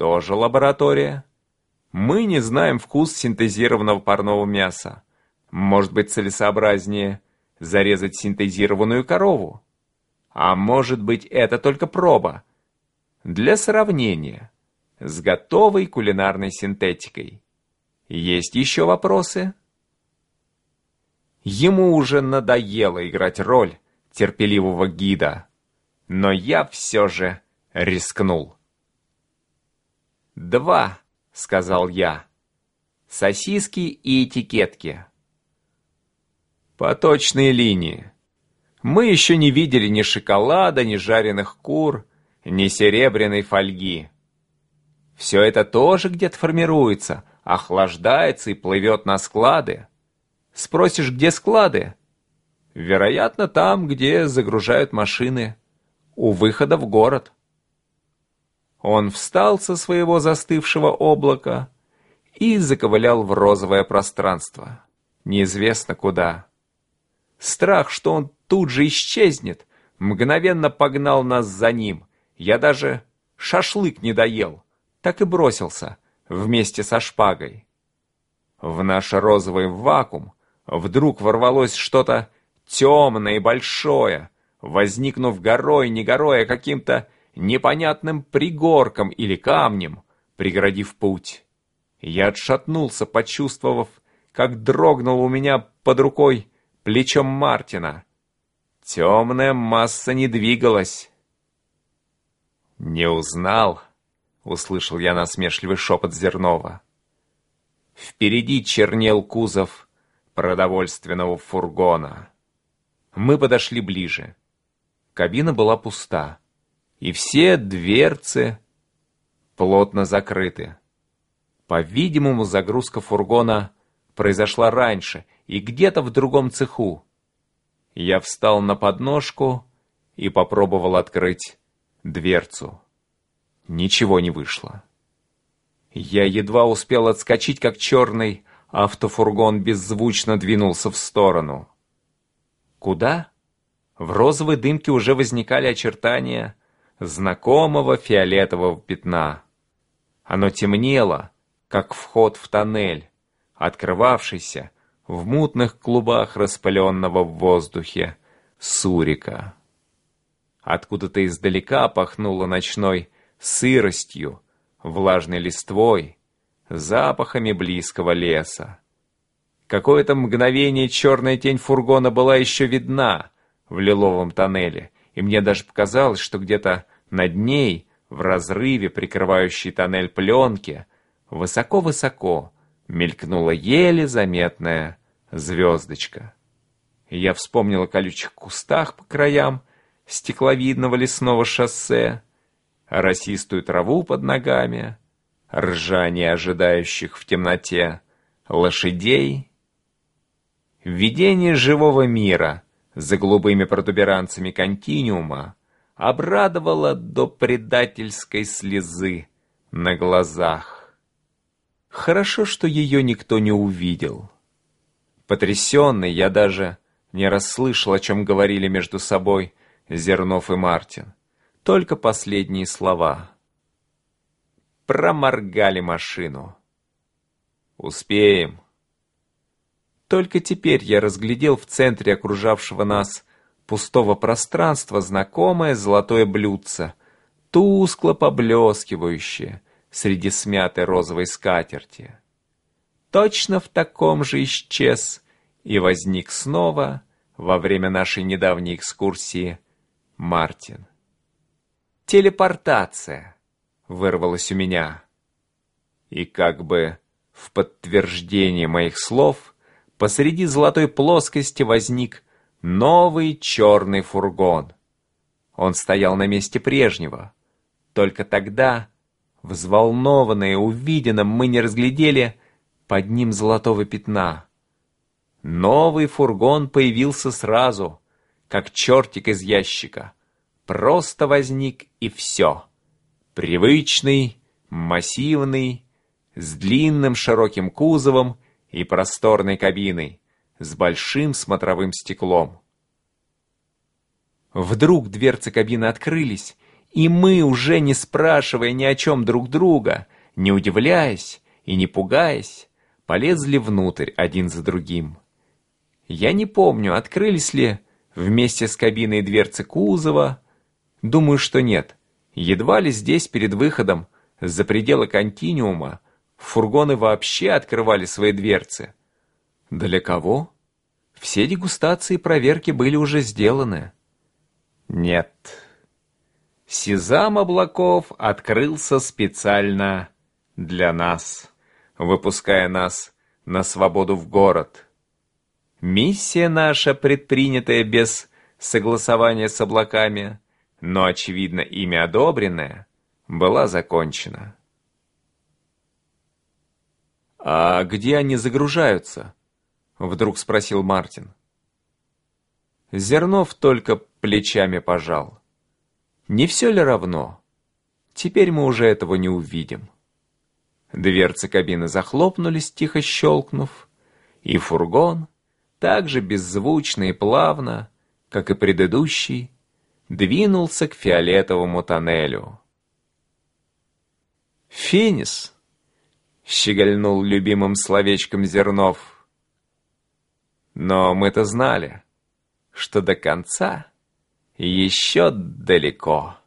Тоже лаборатория. Мы не знаем вкус синтезированного парного мяса. Может быть, целесообразнее зарезать синтезированную корову. А может быть, это только проба. Для сравнения с готовой кулинарной синтетикой. Есть еще вопросы? Ему уже надоело играть роль терпеливого гида, но я все же рискнул. «Два», — сказал я, — «сосиски и этикетки». Поточные линии. Мы еще не видели ни шоколада, ни жареных кур, ни серебряной фольги. Все это тоже где-то формируется, охлаждается и плывет на склады. Спросишь, где склады? Вероятно, там, где загружают машины, у выхода в город. Он встал со своего застывшего облака и заковылял в розовое пространство. Неизвестно куда. Страх, что он тут же исчезнет, мгновенно погнал нас за ним. Я даже шашлык не доел так и бросился вместе со шпагой. В наш розовый вакуум вдруг ворвалось что-то темное и большое, возникнув горой, не горой, а каким-то непонятным пригорком или камнем, преградив путь. Я отшатнулся, почувствовав, как дрогнул у меня под рукой плечом Мартина. Темная масса не двигалась. Не узнал. — услышал я насмешливый шепот Зернова. Впереди чернел кузов продовольственного фургона. Мы подошли ближе. Кабина была пуста, и все дверцы плотно закрыты. По-видимому, загрузка фургона произошла раньше и где-то в другом цеху. Я встал на подножку и попробовал открыть дверцу. Ничего не вышло. Я едва успел отскочить, как черный автофургон беззвучно двинулся в сторону. Куда? В розовой дымке уже возникали очертания знакомого фиолетового пятна. Оно темнело, как вход в тоннель, открывавшийся в мутных клубах распыленного в воздухе сурика. Откуда-то издалека пахнуло ночной сыростью, влажной листвой, запахами близкого леса. Какое-то мгновение черная тень фургона была еще видна в лиловом тоннеле, и мне даже показалось, что где-то над ней, в разрыве, прикрывающей тоннель пленки, высоко-высоко мелькнула еле заметная звездочка. я вспомнил о колючих кустах по краям стекловидного лесного шоссе, росистую траву под ногами, ржание ожидающих в темноте лошадей. Видение живого мира за голубыми протуберанцами континиума обрадовало до предательской слезы на глазах. Хорошо, что ее никто не увидел. Потрясенный, я даже не расслышал, о чем говорили между собой Зернов и Мартин. Только последние слова. Проморгали машину. Успеем. Только теперь я разглядел в центре окружавшего нас пустого пространства знакомое золотое блюдце, тускло поблескивающее среди смятой розовой скатерти. Точно в таком же исчез и возник снова во время нашей недавней экскурсии Мартин. «Телепортация!» — вырвалось у меня. И как бы в подтверждение моих слов посреди золотой плоскости возник новый черный фургон. Он стоял на месте прежнего. Только тогда, взволнованные увиденным, мы не разглядели под ним золотого пятна. Новый фургон появился сразу, как чертик из ящика — просто возник и все. Привычный, массивный, с длинным широким кузовом и просторной кабиной, с большим смотровым стеклом. Вдруг дверцы кабины открылись, И мы, уже не спрашивая ни о чем друг друга, не удивляясь и не пугаясь, полезли внутрь один за другим. Я не помню, открылись ли вместе с кабиной дверцы кузова. Думаю, что нет. Едва ли здесь перед выходом за пределы континуума фургоны вообще открывали свои дверцы. Для кого? Все дегустации и проверки были уже сделаны. Нет. Сезам облаков открылся специально для нас, выпуская нас на свободу в город. Миссия наша, предпринятая без согласования с облаками, но, очевидно, ими одобренная, была закончена. «А где они загружаются?» — вдруг спросил Мартин. Зернов только плечами пожал. «Не все ли равно? Теперь мы уже этого не увидим». Дверцы кабины захлопнулись, тихо щелкнув, и фургон, так же беззвучно и плавно, как и предыдущий, двинулся к фиолетовому тоннелю. «Финис!» — щегольнул любимым словечком Зернов. «Но мы-то знали, что до конца еще далеко».